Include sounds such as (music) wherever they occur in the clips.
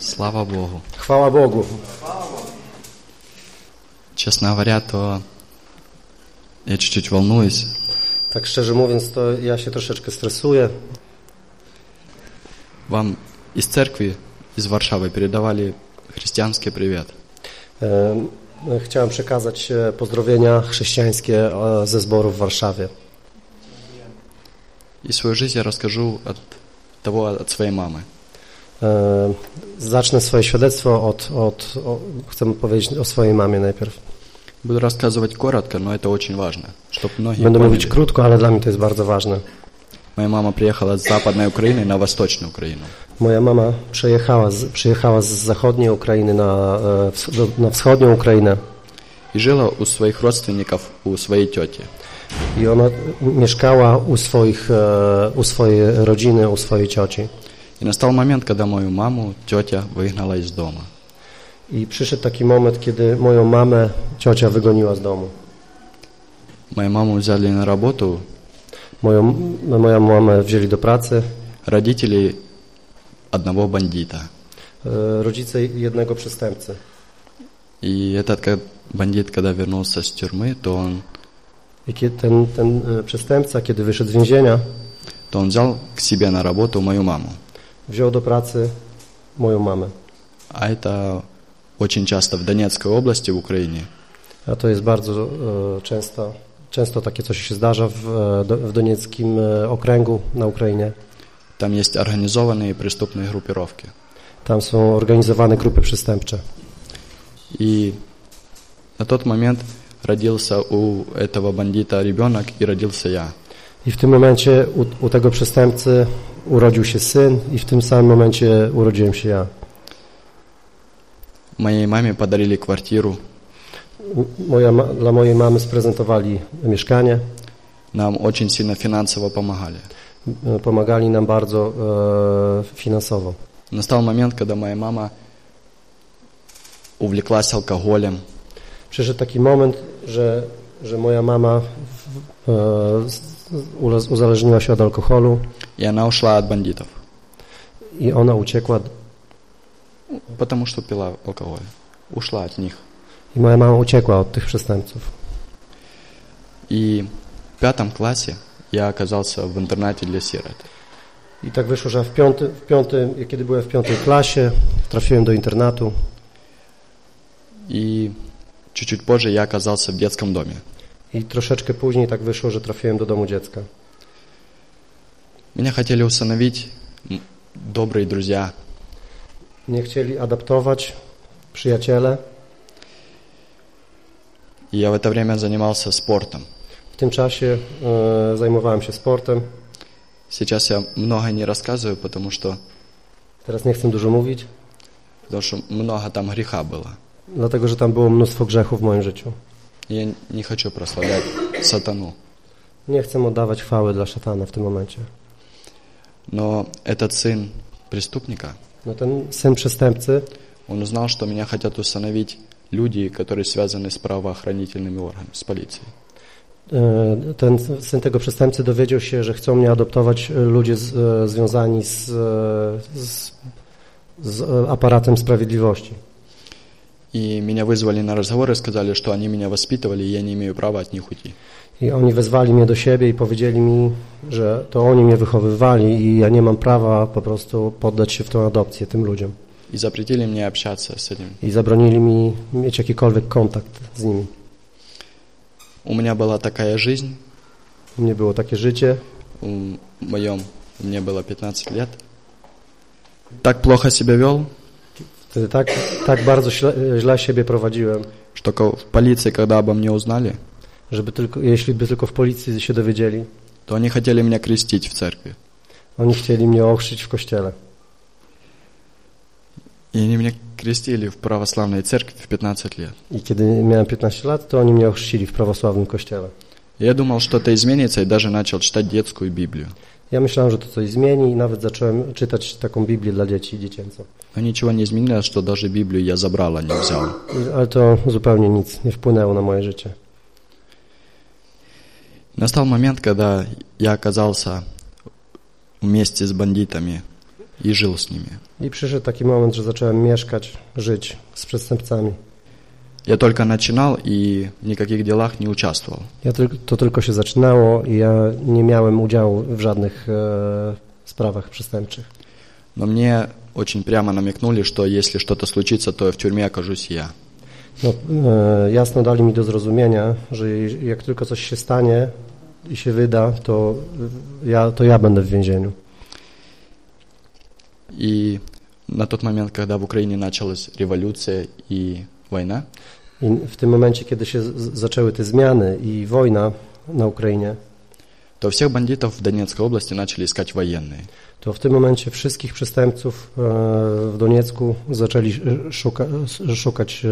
Слава Богу. Хвала Богу. Честно говоря, то я чуть-чуть волнуюсь. Так же mówiąc, то я ще трошечки стресую. Вам из церкви, из Варшавы передавали христианский привет. Chciałem przekazać e, pozdrowienia chrześcijańskie e, ze zboru Варшаве. И свою жизнь я расскажу от того, от своей мамы. E, Zacznę swoje świadectwo od, od o, chcę powiedzieć o swojej mamie najpierw. Буду рассказывать коротко, но это очень важно, чтобы многие Będę поняли. mówić krótko, ale dla mnie to jest bardzo ważne. Моя мама приехала с западной Украины на восточную Украину. Moja mama przejechała z, przyjechała z zachodniej Ukrainy na, e, ws- do- na wschodnią Ukrainę И жила у своих родственников, у своей тети. i ona mieszkała u, swoich, e, u swojej rodziny, u swojej cioci. И настал момент, когда мою маму тетя выгнала из дома. I przyszedł taki moment, kiedy moją mamę ciocia wygoniła z domu. Мою маму взяли на работу Moją, moją mamę wzięli do pracy родители одного бандита. e, rodzice jednego przestępcy. И этот ка- бандит, когда вернулся с тюрьмы, то он, I kiedy ten, ten e, przestępca, kiedy wyszedł z więzienia, то он взял к себе на работу мою маму. wziął do pracy moją mamę. А это очень часто в Донецкой области, в Украине. A to jest bardzo e, często, często takie coś się zdarza w, e, do, w donieckim e, okręgu na Ukrainie. Там есть организованные преступные группировки. Tam są organizowane grupy przestępcze. И на тот момент родился у этого бандита ребенок и родился я. I w tym momencie u, u tego przestępcy urodził się syn i w tym samym momencie urodziłem się ja. Моей маме подарили квартиру, U- Moja, ma- dla mojej mamy sprezentowali mieszkanie, нам очень сильно финансово помогали. e, pomagali nam bardzo e, finansowo. Настал момент, когда моя мама увлеклась алкоголем, Przyszedł taki moment, że, że moja mama w- e, z- ule- uzależniła się od alkoholu и она ушла от бандитов, i ona uciekła потому что пила алкоголь. Ушла от них. i moja mama uciekła od tych przestępców. И в пятом классе я оказался в интернате для сирот. I tak wyszło, że w piątym, w piątym, kiedy byłem w piątej klasie, trafiłem do internatu И чуть-чуть позже я оказался в детском доме. i troszeczkę później tak wyszło, że trafiłem do domu dziecka. Меня хотели усыновить м, добрые друзья, Nie chcieli adaptować przyjaciele. и я в это время занимался спортом. W tym czasie e, zajmowałem się sportem. Сейчас я много не рассказываю, потому что, Teraz nie chcę dużo mówić, потому что много там греха было. dlatego że tam było mnóstwo grzechów w moim życiu. И Я не хочу прославлять сатану. Nie chcę oddawać chwały dla szatana w tym momencie. Но этот сын преступника, No ten syn przestępcy, он узнал, что меня хотят усыновить люди, которые связаны с правоохранительными органами, с полицией. e, ten syn tego przestępcy dowiedział się, że chcą mnie adoptować e, ludzie z, e, związani z, z, z aparatem sprawiedliwości. И меня вызвали на разговор и сказали, что они меня воспитывали, и я не имею права от них уйти. I oni wezwali mnie do siebie i powiedzieli mi, że to oni mnie wychowywali i ja nie mam prawa po prostu poddać się w tą adopcję tym ludziom. И запретили мне общаться с этим. I zabronili mi mieć jakikolwiek kontakt z nimi. У меня была такая жизнь, U mnie było takie życie, у моем, мне было 15 лет. Так плохо себя вел, wtedy tak, tak bardzo źle, źle siebie prowadziłem, что ко- в полиции, когда обо мне узнали, żeby tylko, jeśli by tylko w policji się dowiedzieli, то они хотели меня крестить в церкви. oni chcieli mnie ochrzcić w kościele. И они меня крестили в православной церкви в 15 лет. I kiedy miałem 15 lat, to oni mnie ochrzcili w prawosławnym kościele. Я думал, что это изменится, и даже начал читать детскую Библию. Ja myślałem, że to coś zmieni i nawet zacząłem czytać taką Biblię dla dzieci dziecięcą. Но ничего не изменилось, что даже Библию я забрал, а не взял. I- Ale to zupełnie nic nie wpłynęło na moje życie. Настал момент, когда я оказался вместе с бандитами. и жил с ними. I przyszedł taki moment, że zacząłem mieszkać, żyć z przestępcami. Я только начинал и в никаких делах не участвовал. Ja tylko, to tylko się zaczynało i ja nie miałem udziału w żadnych e, sprawach przestępczych. Но мне очень прямо намекнули, что если что-то случится, то в тюрьме окажусь я. No, e, jasno dali mi do zrozumienia, że je- jak tylko coś się stanie i się wyda, to ja, to ja będę w więzieniu. И на тот момент, когда в Украине началась революция и война, I w tym momencie, kiedy się z- zaczęły te zmiany i wojna na Ukrainie, то всех бандитов в Донецкой области начали искать военные. to w tym momencie wszystkich przestępców e, w Doniecku zaczęli e, szuka, s- szukać e,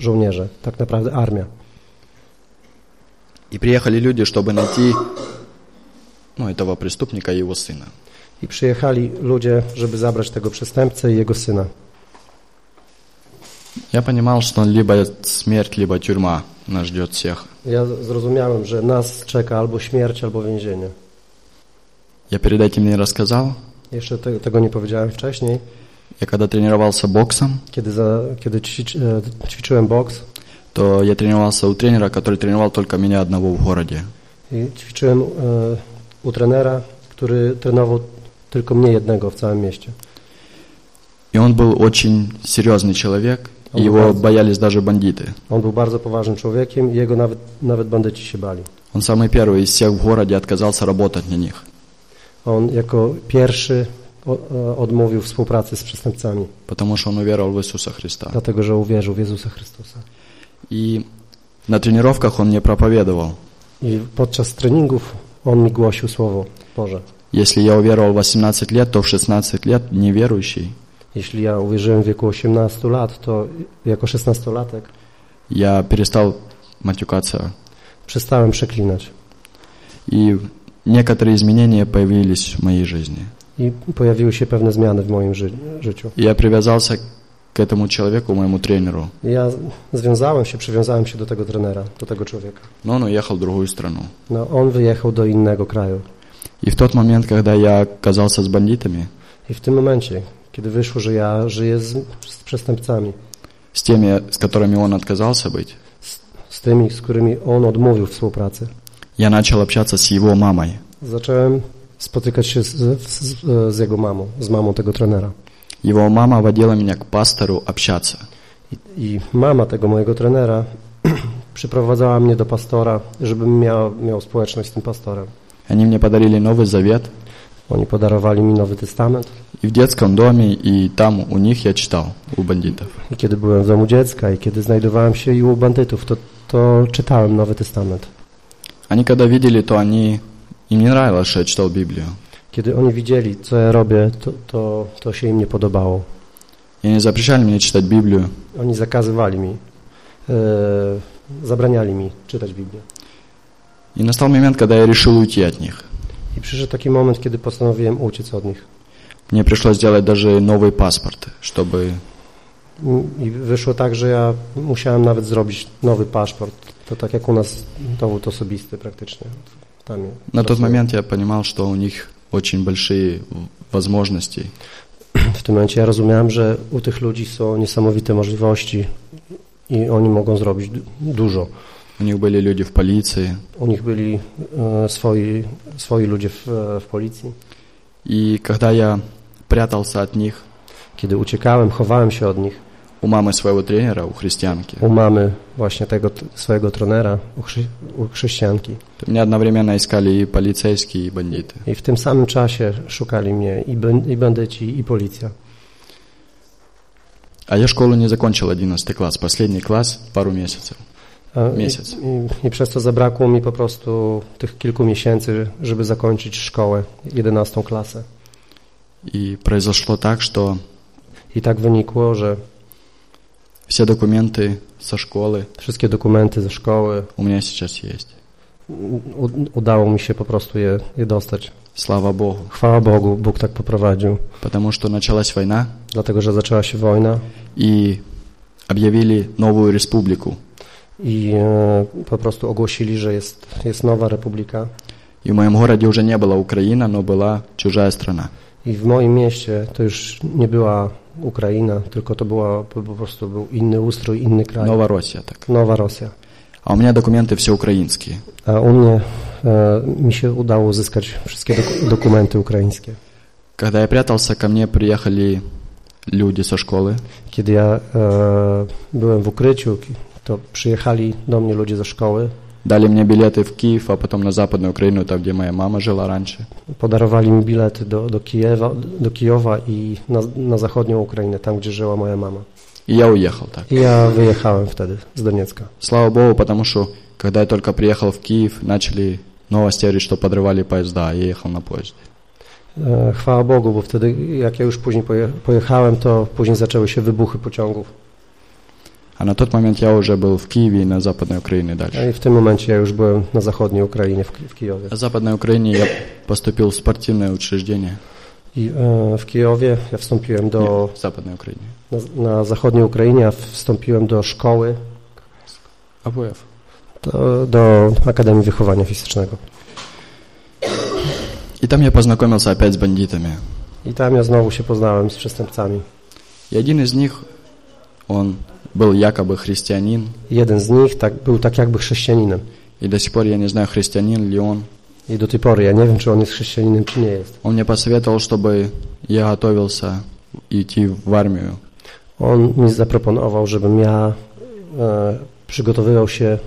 żołnierze, tak naprawdę armia. И приехали люди, чтобы найти ну, этого преступника и его сына. I przyjechali ludzie, żeby zabrać tego przestępcę i jego syna. Я понимал, что либо смерть, либо тюрьма нас ждет всех. Ja z- zrozumiałem, że nas czeka albo śmierć, albo więzienie. Я перед этим не рассказал. Jeszcze te, tego nie powiedziałem wcześniej. Я когда тренировался боксом, Kiedy, za, kiedy ćwicz, e, ćwiczyłem boks то я тренировался у тренера, который тренировал только меня одного в городе. i ćwiczyłem u trenera, który trenował tylko mnie jednego w całym mieście. И он был очень серьезный человек, и Он его был- боялись даже бандиты. On był bardzo poważnym człowiekiem i jego nawet, nawet bandyci się bali. Он самый первый из всех в городе отказался работать на них. On jako pierwszy o, e, odmówił współpracy z przestępcami, потому что он уверовал в Иисуса Христа. dlatego że uwierzył w Jezusa Chrystusa. И на тренировках он мне проповедовал. I podczas treningów on mi głosił Słowo Boże. Если я уверовал в 18 лет, то в 16 лет неверующий, Jeśli ja uwierzyłem w wieku 18 lat, to jako 16-latek я перестал матюкаться. przestałem przeklinać. И некоторые изменения появились в моей жизни. I pojawiły się pewne zmiany w moim ży życiu. И я привязался к этому человеку, моему тренеру. I Ja związałem się, przywiązałem się do tego trenera, do tego człowieka. Но он уехал в другую страну. No, on wyjechał do innego kraju. И в тот момент, когда я оказался с бандитами, I w tym momencie, kiedy wyszło, że ja żyję z, z przestępcami, с теми, с которыми он отказался быть, z tymi, z którymi on odmówił współpracy, я начал общаться с его мамой. zacząłem spotykać się z, z, z jego mamą, z mamą tego trenera. Его мама водила меня к пастору общаться. I, I mama tego mojego trenera (clears throat) przyprowadzała mnie do pastora, żebym miał, miał społeczność z tym pastorem. Они мне подарили Новый Завет, Oni podarowali mi Nowy Testament и в детском доме, и там у них я читал, у бандитов. i kiedy byłem w domu dziecka i kiedy znajdowałem się i u bandytów, to, to czytałem Nowy Testament. Они когда видели, то они... Им не нравилось, что я читал Библию. Kiedy oni widzieli, co ja robię, to, to, to się im nie podobało. И они запрещали мне читать Библию. Oni zakazywali mi, e, zabraniali mi czytać Biblię. И настал момент, когда я решил уйти от них. I przyszedł taki moment, kiedy postanowiłem uciec od nich. Мне пришлось сделать даже новый паспорт, чтобы... I wyszło tak, że ja musiałem nawet zrobić nowy paszport. To tak jak u nas dowód osobisty praktycznie. Tam На тот pracuję. момент я понимал, что у них очень большие возможности. (clears throat) W tym momencie ja rozumiałem, że u tych ludzi są niesamowite możliwości i oni mogą zrobić du- dużo. У них были люди в полиции. U nich byli e, swoi, swoi ludzie w, e, w policji. И когда я прятался от них Kiedy uciekałem, chowałem się od nich у мамы своего тренера, у христианки, u mamy właśnie tego t- swojego trenera, u, chrze, u chrześcijanki. то меня одновременно искали и полицейские, и бандиты. I w tym samym czasie szukali mnie i, bę- i bandyci, i policja. А я школу не закончил 11 класс, последний класс, пару месяцев. A- Miesiąc. I, i, I przez to zabrakło mi po prostu tych kilku miesięcy, żeby zakończyć szkołę, 11 klasę. И произошло так, что I tak wynikło, że все документы со школы wszystkie dokumenty ze szkoły у меня сейчас есть. u, udało mi się po prostu je, je dostać. Слава Богу. Chwała Bogu, Bóg tak poprowadził. Потому что началась война, Dlatego, że zaczęła się wojna и объявили новую республику. i e, po prostu ogłosili, że jest, jest nowa republika. И в моем городе уже не была Украина, но была чужая страна. I w moim mieście to już nie była Ukraina, tylko to była po po prostu był inny ustrój, inny kraj. Новороссия так. Nowa Rosja. А у меня документы все украинские. A u mnie e, mi się udało uzyskać wszystkie doku- dokumenty ukraińskie. Когда я прятался, ко мне приехали люди со школы. Kiedy ja e, byłem w ukryciu, ki- to przyjechali do mnie ludzie ze szkoły, Дали мне билеты в Киев, а потом на Западную Украину, там, где моя мама жила раньше. podarowali mi bilety do, do, Kijewa, do Kijowa i na, na zachodnią Ukrainę, tam gdzie żyła moja mama. И я уехал так. I ja wyjechałem wtedy z Doniecka. Слава Богу, потому что, когда я только приехал в Киев, начали новости говорить, что подрывали поезда, а я ехал на поезде. E, Chwała Bogu, bo wtedy jak ja już później poje, pojechałem, to później zaczęły się wybuchy pociągów. А на тот момент я уже был в Киеве и на Западной Украине No дальше. i w tym momencie ja już byłem na zachodniej Ukrainie, w, Ki- w Kijowie. На Западной Украине я поступил в спортивное учреждение. I e, w Kijowie ja wstąpiłem do, Не, в Западной Украине. na, na zachodniej Ukrainie, ja wstąpiłem do szkoły, АБФ. do, do Akademii Wychowania Fizycznego. И там я познакомился опять с бандитами. I tam ja znowu się poznałem z przestępcami. И один из них, он был якобы христианин, Jeden z nich tak, był tak jakby chrześcijaninem. и до сих пор я не знаю, христианин ли он. I do tej pory ja nie wiem, czy on jest chrześcijaninem, czy nie jest. Он мне посоветовал, чтобы я готовился идти в армию. On mi zaproponował, żebym ja e, przygotowywał się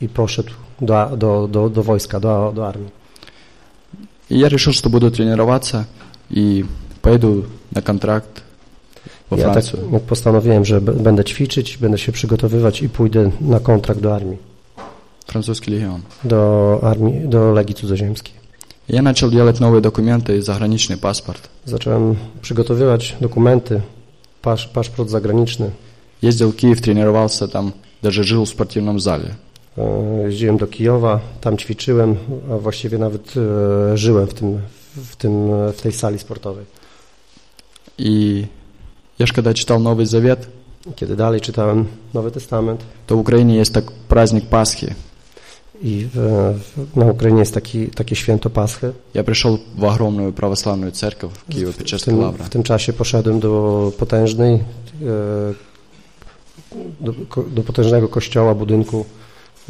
i poszedł do, do, do, do wojska, do, do armii. И я решил, что буду тренироваться и пойду на контракт во Ja tak Францию. jak postanowiłem, że b- będę ćwiczyć, będę się przygotowywać i pójdę na kontrakt do armii, Французский легион. do armii, do Legii Cudzoziemskiej. И Я начал делать новые документы и заграничный паспорт. Zacząłem przygotowywać dokumenty, pasz, paszport zagraniczny. Ездил в Киев, тренировался там, даже жил в спортивном зале. E, Jeździłem do Kijowa, tam ćwiczyłem, a właściwie nawet e, żyłem w, tym, w, tym, e, w tej sali sportowej. И я же когда читал Новый Завет, Kiedy dalej czytałem Nowy Testament то в Украине есть так праздник Пасхи. i w, w, na Ukrainie jest taki, takie święto Paschy, Я пришел в огромную православную церковь в w Киево-Печерской tym, лавре. w tym czasie poszedłem do potężnej, e, do, ko- do potężnego kościoła, budynku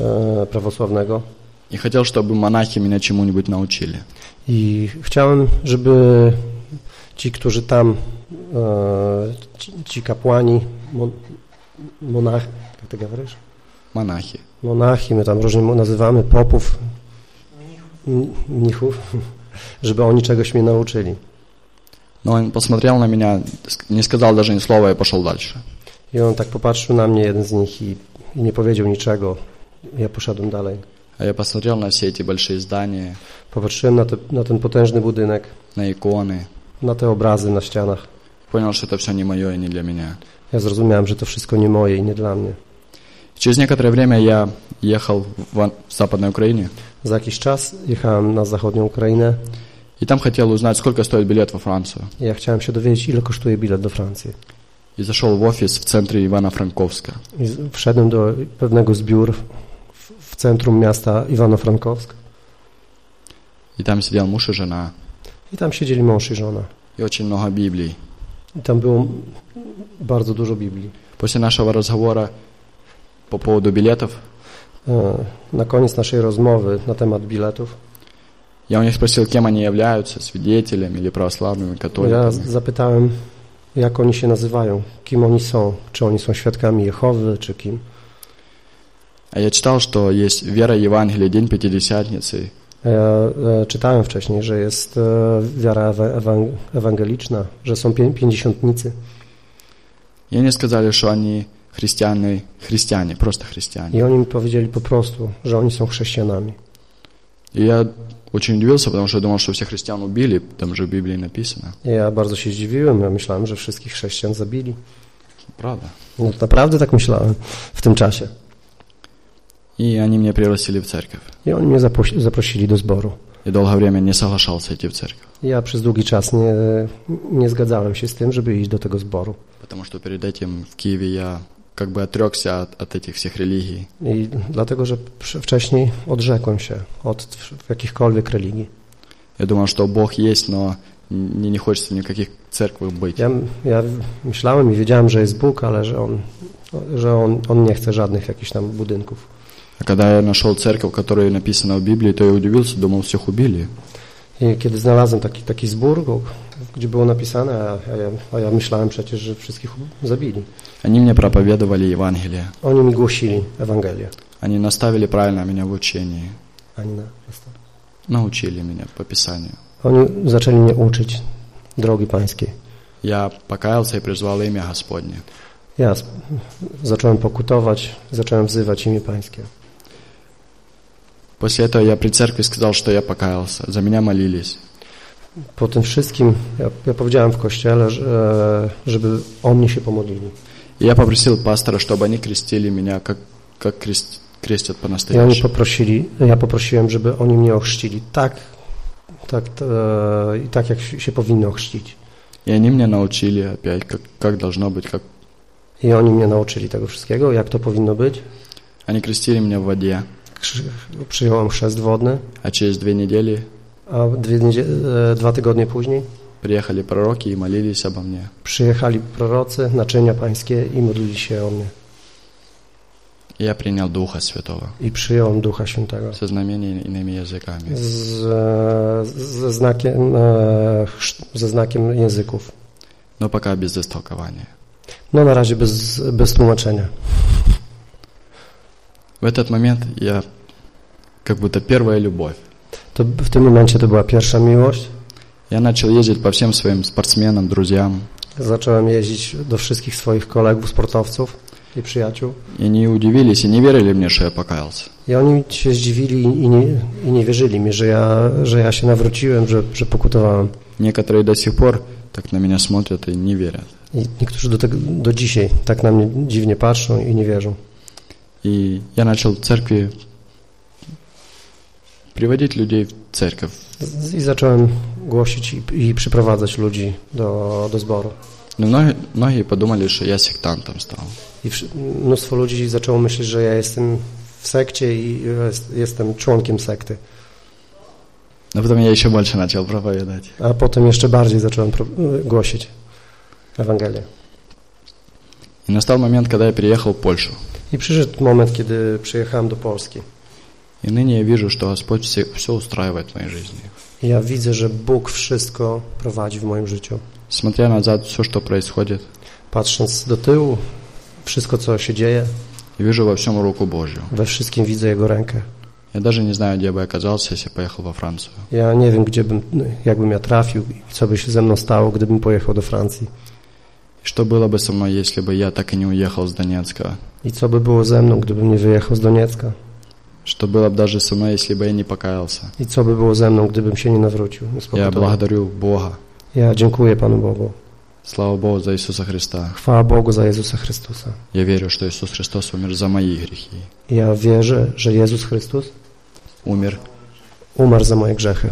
e, prawosławnego И хотел, чтобы монахи меня чему-нибудь научили. i chciałem, żeby ci, którzy tam, e, ci, ci kapłani, mon, monach, jak ty говоришь? Монахи. monarchi, my tam różnie mu nazywamy, popów, m- mnichów, (laughs) żeby oni czegoś mnie nauczyli. Но он посмотрел на меня, ск- не сказал даже ни слова и пошел дальше. I on tak popatrzył na mnie, jeden z nich, i, i nie powiedział niczego. Ja poszedłem dalej. А я посмотрел на все эти большие здания, Popatrzyłem na, te, na ten potężny budynek, на иконы. na te obrazy na ścianach. Понял, что это все не мое и не для меня. Ja zrozumiałem, że to wszystko nie moje i nie dla mnie. Через некоторое время я ехал в, Ан- в Западной Украине, Za jakiś czas jechałem na zachodnią Ukrainę и там хотел узнать, сколько стоит билет во Францию. i ja chciałem się dowiedzieć, ile kosztuje bilet do Francji. И зашел в офис в центре Ивано-Франковска. I z- wszedłem do pewnego z biur w, w centrum miasta Iwano-Frankowsk И там сидел муж и жена, i tam siedzieli mąż i żona. и очень много Библий. I tam było bardzo dużo Biblii. После нашего разговора по поводу билетов, E, Na koniec naszej rozmowy na temat biletów я у них спросил, кем они являются, свидетелями или православными, ja католиками. zapytałem, jak oni się nazywają, kim oni są, czy oni są świadkami Jehowy, czy kim. А я читал, что есть вера Евангелия, День Пятидесятницы, Ja e, czytałem wcześniej, że jest e, wiara ewa- ewan- ewangeliczna, że są pię- pięćdziesiątnicy. И они сказали, что они христиане, христиане, просто христиане. I oni mi powiedzieli po prostu, że oni są chrześcijanami. И я очень удивился, потому что я думал, что всех христиан убили, там же в Библии написано. I Ja bardzo się zdziwiłem, ja myślałem, że wszystkich chrześcijan zabili. Правда. No, naprawdę tak myślałem (laughs) w tym czasie. И они меня пригласили в церковь. I oni mnie zaprosi- zaprosili do zboru. Я долгое время не соглашался идти в церковь, Ja przez długi czas nie, nie zgadzałem się z tym, żeby iść do tego zboru. потому что перед этим в Киеве я как бы отрекся от, от этих всех религий. I dlatego, że przy- wcześniej odrzekłem się od w- jakichkolwiek religii. Я думал, что Бог есть, но мне не хочется ни в каких церквах быть. Ja, ja myślałem i wiedziałem, że jest Bóg, ale że On, że on, on nie chce żadnych jakichś tam budynków. А когда я нашел церковь, которая написана в Библии, то я удивился, думал, всех убили. I kiedy znalazłem taki, taki zbór, go- gdzie było napisane, a, a, ja, a ja myślałem przecież, że wszystkich zabili. Они мне проповедовали Евангелие. Oni mi głosili Ewangelię. Они наставили правильно меня в учении. Ani na, Научили меня по Писанию. oni zaczęli mnie uczyć drogi pańskiej. Я покаялся и призвал имя Господне. Ja sp- zacząłem pokutować, zacząłem wzywać imię pańskie. После этого я при церкви сказал, что я покаялся. За меня молились. Po tym wszystkim ja, ja powiedziałem w kościele, że, żeby o mnie się pomodlili. И я попросил пастора, чтобы они крестили меня, как, как крест- крестят I oni по-настоящему. poprosili, ja poprosiłem, żeby oni mnie ochrzcili tak, tak, e, i tak jak się powinno ochrzcić. И они меня научили опять, как, как должно быть. Как... I oni mnie nauczyli tego wszystkiego, jak to powinno być. Они крестили меня в воде. Krzy- Przyjąłem chrzest wodny, А через две недели a dwie, niedzie- e, dwa tygodnie później приехали пророки и молились обо мне. przyjechali prorocy, naczynia pańskie i modlili się o mnie. И я принял Духа Святого I przyjąłem Ducha Świętego. со знамениями иными языками. Z, e, ze, znakiem, e, chrzt- ze znakiem języków. Но пока без истолкования. No na razie bez, bez tłumaczenia. В этот момент я как будто первая любовь. To w tym momencie to była pierwsza miłość. Я начал ездить по всем своим спортсменам, друзьям. Zacząłem jeździć do wszystkich swoich kolegów, sportowców i przyjaciół. И они удивились и не верили мне, что я покаялся. I oni się zdziwili i nie, i nie wierzyli mi, że ja, że ja się nawróciłem, że, że pokutowałem. Некоторые до сих пор так на меня смотрят и не верят. I niektórzy do, tego, do dzisiaj tak na mnie dziwnie patrzą i nie wierzą. И я начал в церкви приводить людей в церковь. Z- I zacząłem głosić i, i przyprowadzać ludzi do, do zboru. Но многие, многие подумали, что я сектантом стал. I wszy- mnóstwo ludzi zaczęło myśleć, że ja jestem w sekcie i jest, jestem członkiem sekty. Но потом я еще больше начал проповедовать. A potem jeszcze bardziej zacząłem pro, głosić Ewangelię. И настал момент, когда я переехал в Польшу. I przyszedł moment, kiedy przyjechałem do Polski. И ныне я вижу, что Господь все, все устраивает в моей жизни. I ja widzę, że Bóg wszystko prowadzi w moim życiu. Смотря назад, все, что происходит, Patrząc do tyłu, wszystko, co się dzieje, и вижу во всем руку Божью. we wszystkim widzę Jego rękę. Я даже не знаю, где бы я оказался, если поехал во Францию. Ja nie wiem, gdzie bym, jakbym ja trafił i co by się ze mną stało, gdybym pojechał do Francji. Что было бы со мной, если бы я так и не уехал с Донецка? И что бы было со мной, gdybym не уехал с Донецка? Что было бы даже со мной, если бы я не покаялся? И что бы было со мной, gdybym się не nawrócił? Я благодарю Бога. Я dziękuję Пану Богу. Слава Богу за Иисуса Христа. Хвала Богу за Иисуса Христуса. Я верю, что Иисус Христос умер за мои грехи. Я верю, что Иисус Христос умер. Умер за мои грехи.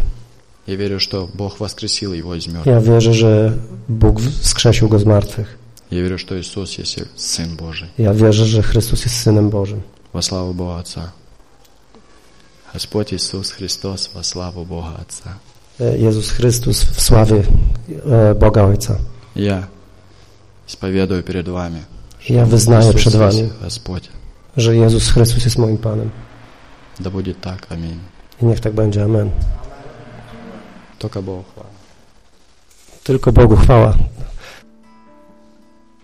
Я верю, что Бог воскресил Его из мертвых. Ja wierzę, że Bóg wskrzesił go z martwych. Я верю, что Иисус есть Сын Божий. Ja wierzę, że Chrystus jest Synem Bożym. Во славу Бога Отца. Господь Иисус Христос во славу Бога Отца. E, Jezus Chrystus w sławie e, Boga Ojca. Я исповедую перед вами, Ja wyznaję Иисус przed есть Wami, Господь. że Jezus Chrystus jest moim Panem. Да будет так. Аминь. I niech tak będzie. Amen. Tylko Bogu chwała. Tylko Bogu chwała.